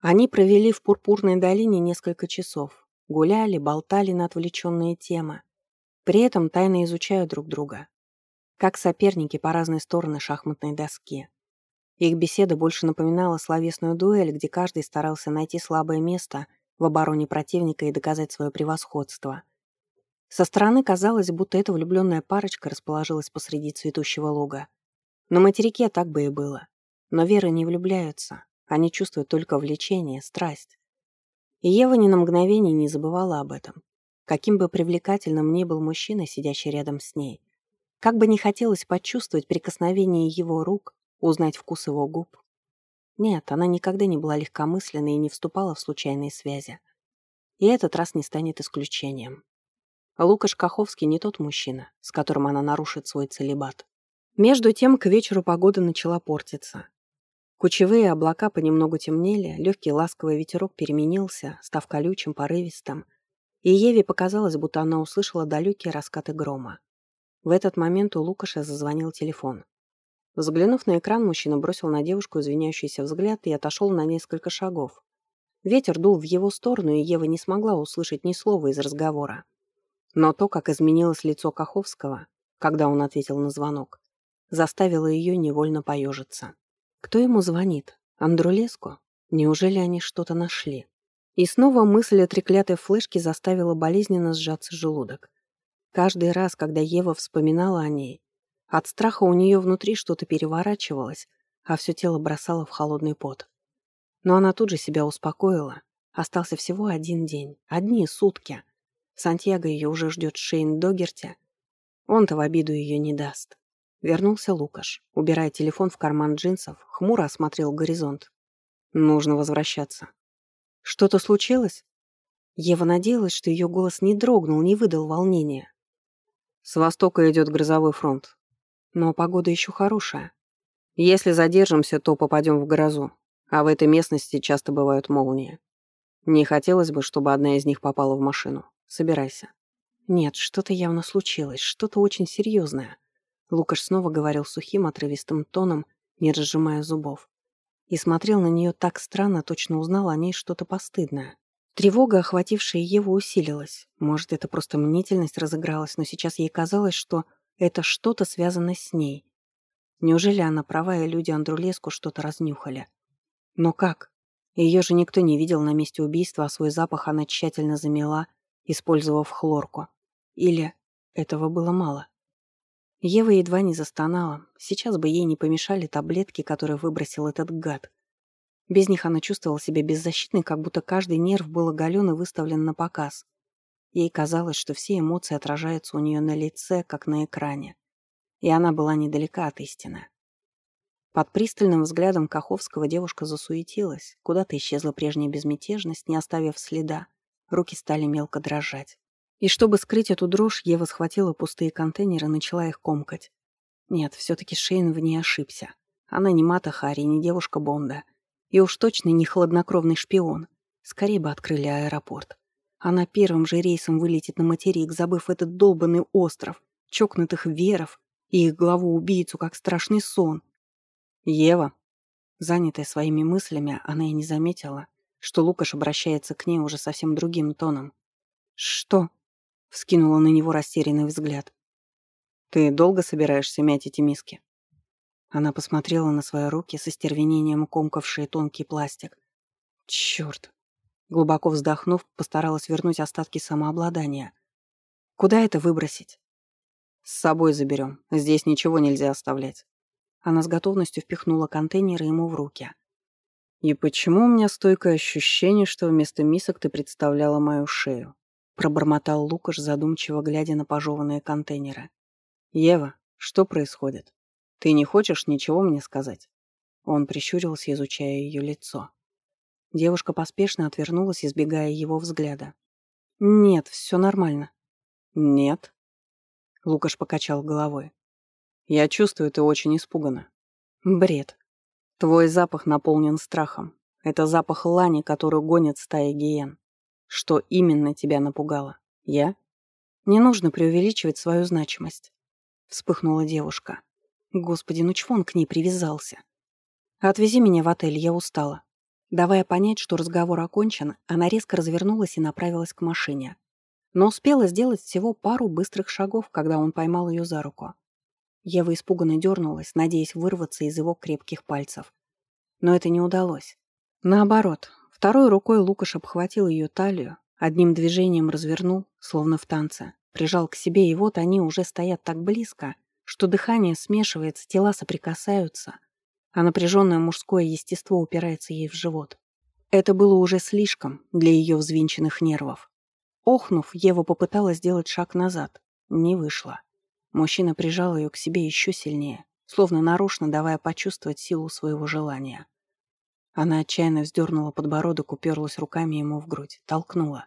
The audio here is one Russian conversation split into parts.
Они провели в Пурпурной долине несколько часов. Гуляли, болтали на отвлеченные темы. При этом тайно изучая друг друга. Как соперники по разные стороны шахматной доски. Их беседа больше напоминала словесную дуэль, где каждый старался найти слабое место в обороне противника и доказать свое превосходство. Со стороны казалось, будто эта влюбленная парочка расположилась посреди цветущего луга. На материке так бы и было. Но веры не влюбляются, они чувствуют только влечение, страсть. И Ева ни на мгновение не забывала об этом. Каким бы привлекательным ни был мужчина, сидящий рядом с ней, как бы не хотелось почувствовать прикосновение его рук, Узнать вкус его губ? Нет, она никогда не была легкомысленной и не вступала в случайные связи. И этот раз не станет исключением. Лукаш Каховский не тот мужчина, с которым она нарушит свой целебат. Между тем, к вечеру погода начала портиться. Кучевые облака понемногу темнели, легкий ласковый ветерок переменился, став колючим, порывистым, и Еве показалось, будто она услышала далекие раскаты грома. В этот момент у Лукаша зазвонил телефон. Взглянув на экран, мужчина бросил на девушку извиняющийся взгляд и отошел на несколько шагов. Ветер дул в его сторону, и Ева не смогла услышать ни слова из разговора. Но то, как изменилось лицо Каховского, когда он ответил на звонок, заставило ее невольно поежиться. Кто ему звонит? Андрулеску? Неужели они что-то нашли? И снова мысль о треклятой флешке заставила болезненно сжаться желудок. Каждый раз, когда Ева вспоминала о ней, от страха у нее внутри что-то переворачивалось, а все тело бросало в холодный пот. Но она тут же себя успокоила. Остался всего один день, одни сутки. Сантьяго ее уже ждет Шейн Догерти. Он-то в обиду ее не даст. Вернулся Лукаш, убирая телефон в карман джинсов, хмуро осмотрел горизонт. Нужно возвращаться. Что-то случилось? Ева надеялась, что ее голос не дрогнул, не выдал волнения. С востока идет грозовой фронт. Но погода еще хорошая. Если задержимся, то попадем в грозу. А в этой местности часто бывают молнии. Не хотелось бы, чтобы одна из них попала в машину. Собирайся. Нет, что-то явно случилось, что-то очень серьезное. Лукаш снова говорил сухим, отрывистым тоном, не разжимая зубов. И смотрел на нее так странно, точно узнал о ней что-то постыдное. Тревога, охватившая его, усилилась. Может, это просто мнительность разыгралась, но сейчас ей казалось, что это что-то связано с ней. Неужели она права, и люди Андрулеску что-то разнюхали? Но как? Ее же никто не видел на месте убийства, а свой запах она тщательно замела, использовав хлорку. Или этого было мало? Ева едва не застонала. Сейчас бы ей не помешали таблетки, которые выбросил этот гад. Без них она чувствовала себя беззащитной, как будто каждый нерв был оголен и выставлен на показ. Ей казалось, что все эмоции отражаются у нее на лице, как на экране. И она была недалека от истины. Под пристальным взглядом Каховского девушка засуетилась. Куда-то исчезла прежняя безмятежность, не оставив следа. Руки стали мелко дрожать. И чтобы скрыть эту дрожь, Ева схватила пустые контейнеры и начала их комкать. Нет, все-таки Шейн в ней ошибся. Она не Мата Хари, не девушка Бонда. И уж точно не хладнокровный шпион. Скорее бы открыли аэропорт. Она первым же рейсом вылетит на материк, забыв этот долбанный остров, чокнутых веров и их главу-убийцу, как страшный сон. Ева. Занятая своими мыслями, она и не заметила, что Лукаш обращается к ней уже совсем другим тоном. «Что?» — вскинула на него растерянный взгляд. «Ты долго собираешься мять эти миски?» Она посмотрела на свои руки со стервенением комкавшие тонкий пластик. Черт, Глубоко вздохнув, постаралась вернуть остатки самообладания. «Куда это выбросить?» «С собой заберем. Здесь ничего нельзя оставлять». Она с готовностью впихнула контейнеры ему в руки. «И почему у меня стойкое ощущение, что вместо мисок ты представляла мою шею?» Пробормотал Лукаш, задумчиво глядя на пожеванные контейнеры. «Ева, что происходит? Ты не хочешь ничего мне сказать?» Он прищурился, изучая ее лицо. Девушка поспешно отвернулась, избегая его взгляда. «Нет, все нормально». «Нет?» Лукаш покачал головой. «Я чувствую, ты очень испугана». «Бред. Твой запах наполнен страхом. Это запах лани, которую гонит стая гиен. Что именно тебя напугало? Я?» «Не нужно преувеличивать свою значимость», — вспыхнула девушка. «Господи, ну чего он к ней привязался? Отвези меня в отель, я устала». Давая понять, что разговор окончен, она резко развернулась и направилась к машине. Но успела сделать всего пару быстрых шагов, когда он поймал ее за руку. Ева испуганно дернулась, надеясь вырваться из его крепких пальцев. Но это не удалось. Наоборот, второй рукой Лукаш обхватил ее талию, одним движением развернул, словно в танце, прижал к себе, и вот они уже стоят так близко, что дыхание смешивается, тела соприкасаются, а напряженное мужское естество упирается ей в живот. Это было уже слишком для ее взвинченных нервов. Охнув, Ева попыталась сделать шаг назад. Не вышло. Мужчина прижал ее к себе еще сильнее, словно нарочно давая почувствовать силу своего желания. Она отчаянно вздернула подбородок, уперлась руками ему в грудь, толкнула.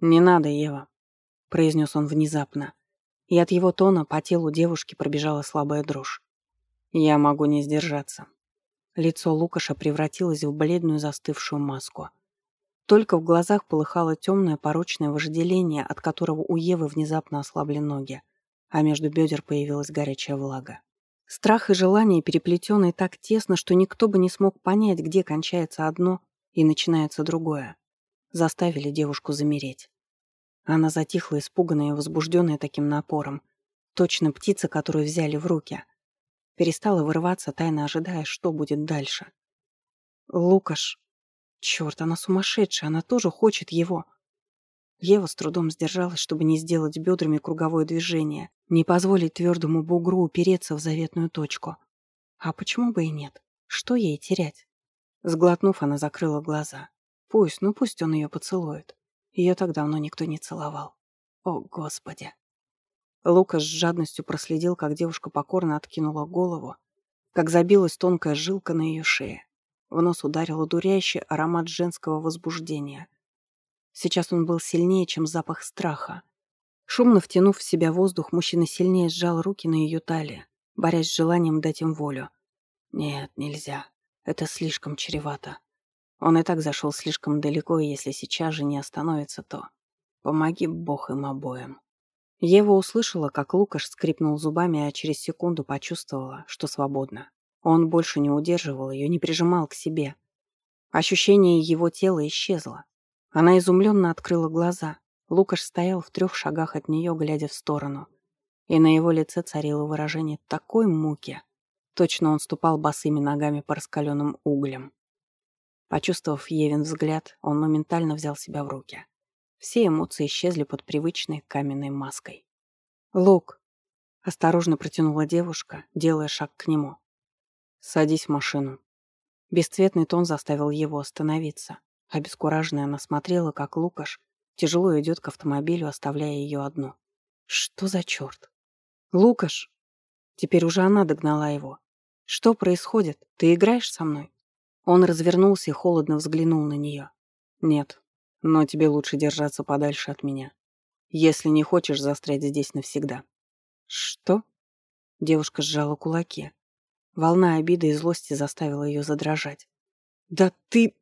«Не надо, Ева», — произнес он внезапно. И от его тона по телу девушки пробежала слабая дрожь. «Я могу не сдержаться». Лицо Лукаша превратилось в бледную застывшую маску. Только в глазах полыхало темное порочное вожделение, от которого у Евы внезапно ослабли ноги а между бедер появилась горячая влага. Страх и желание, переплетенные так тесно, что никто бы не смог понять, где кончается одно и начинается другое, заставили девушку замереть. Она затихла, испуганная и возбужденная таким напором. Точно птица, которую взяли в руки. Перестала вырываться, тайно ожидая, что будет дальше. Лукаш. Черт, она сумасшедшая, она тоже хочет его. Ева с трудом сдержалась, чтобы не сделать бедрами круговое движение, не позволить твердому бугру упереться в заветную точку. А почему бы и нет? Что ей терять? Сглотнув, она закрыла глаза. Пусть, ну пусть он ее поцелует. Ее так давно никто не целовал. О, Господи! Лука с жадностью проследил, как девушка покорно откинула голову, как забилась тонкая жилка на ее шее. В нос ударил удуряющий аромат женского возбуждения — Сейчас он был сильнее, чем запах страха. Шумно втянув в себя воздух, мужчина сильнее сжал руки на ее талии, борясь с желанием дать им волю. Нет, нельзя. Это слишком чревато. Он и так зашел слишком далеко, и если сейчас же не остановится, то... Помоги Бог им обоим. Ева услышала, как Лукаш скрипнул зубами, а через секунду почувствовала, что свободна. Он больше не удерживал ее, не прижимал к себе. Ощущение его тела исчезло. Она изумленно открыла глаза. Лукаш стоял в трех шагах от нее, глядя в сторону. И на его лице царило выражение такой муки. Точно он ступал босыми ногами по раскаленным углям. Почувствовав Евин взгляд, он моментально взял себя в руки. Все эмоции исчезли под привычной каменной маской. «Лук!» — осторожно протянула девушка, делая шаг к нему. «Садись в машину». Бесцветный тон заставил его остановиться. Обескураженная она смотрела, как Лукаш тяжело идет к автомобилю, оставляя ее одну. Что за черт? Лукаш! Теперь уже она догнала его. Что происходит? Ты играешь со мной? Он развернулся и холодно взглянул на нее. Нет, но тебе лучше держаться подальше от меня. Если не хочешь застрять здесь навсегда. Что? Девушка сжала кулаки. Волна обиды и злости заставила ее задрожать. «Да ты...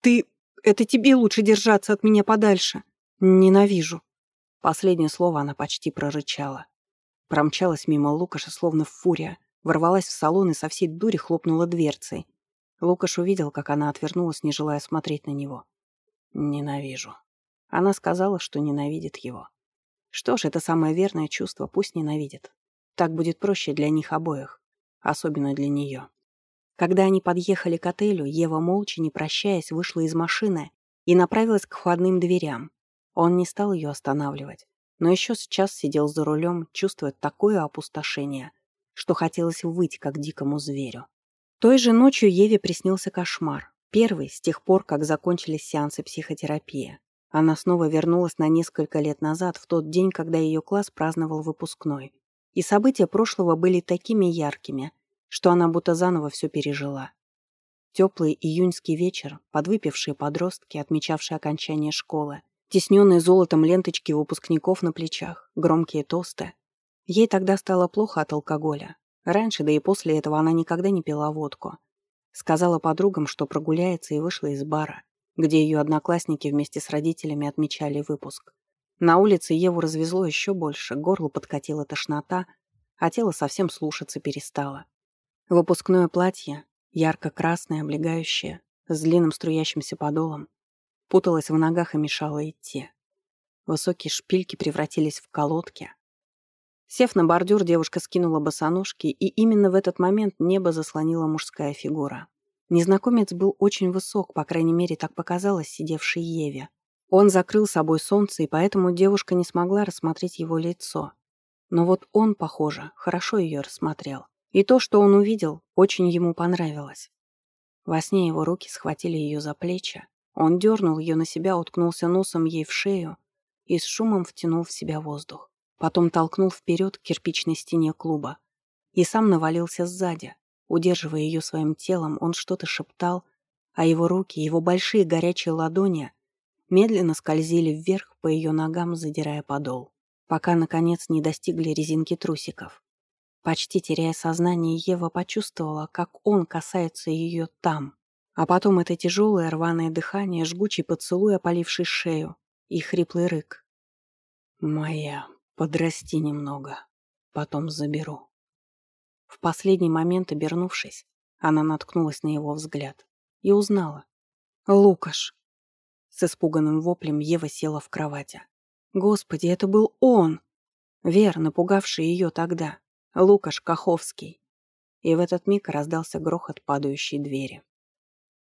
ты...» Это тебе лучше держаться от меня подальше. Ненавижу». Последнее слово она почти прорычала. Промчалась мимо Лукаша, словно фурия, ворвалась в салон и со всей дури хлопнула дверцей. Лукаш увидел, как она отвернулась, не желая смотреть на него. «Ненавижу». Она сказала, что ненавидит его. Что ж, это самое верное чувство, пусть ненавидит. Так будет проще для них обоих, особенно для нее. Когда они подъехали к отелю, Ева, молча, не прощаясь, вышла из машины и направилась к входным дверям. Он не стал ее останавливать, но еще сейчас сидел за рулем, чувствуя такое опустошение, что хотелось выйти, как дикому зверю. Той же ночью Еве приснился кошмар. Первый, с тех пор, как закончились сеансы психотерапии. Она снова вернулась на несколько лет назад, в тот день, когда ее класс праздновал выпускной. И события прошлого были такими яркими, что она будто заново все пережила. Теплый июньский вечер, подвыпившие подростки, отмечавшие окончание школы, тесненные золотом ленточки выпускников на плечах, громкие тосты. Ей тогда стало плохо от алкоголя. Раньше, да и после этого она никогда не пила водку. Сказала подругам, что прогуляется и вышла из бара, где ее одноклассники вместе с родителями отмечали выпуск. На улице Еву развезло еще больше, горло подкатила тошнота, а тело совсем слушаться перестало. Выпускное платье, ярко-красное, облегающее, с длинным струящимся подолом, путалась в ногах и мешала идти. Высокие шпильки превратились в колодки. Сев на бордюр, девушка скинула босоножки, и именно в этот момент небо заслонила мужская фигура. Незнакомец был очень высок, по крайней мере, так показалось сидевшей Еве. Он закрыл собой солнце, и поэтому девушка не смогла рассмотреть его лицо. Но вот он, похоже, хорошо ее рассмотрел. И то, что он увидел, очень ему понравилось. Во сне его руки схватили ее за плечи. Он дернул ее на себя, уткнулся носом ей в шею и с шумом втянул в себя воздух. Потом толкнул вперед к кирпичной стене клуба и сам навалился сзади. Удерживая ее своим телом, он что-то шептал, а его руки, его большие горячие ладони медленно скользили вверх по ее ногам, задирая подол, пока, наконец, не достигли резинки трусиков. Почти теряя сознание, Ева почувствовала, как он касается ее там. А потом это тяжелое рваное дыхание, жгучий поцелуй, опаливший шею, и хриплый рык. «Моя, подрасти немного, потом заберу». В последний момент, обернувшись, она наткнулась на его взгляд и узнала. «Лукаш!» С испуганным воплем Ева села в кровати. «Господи, это был он!» Вер, напугавший ее тогда. Лукаш Каховский. И в этот миг раздался грохот падающей двери.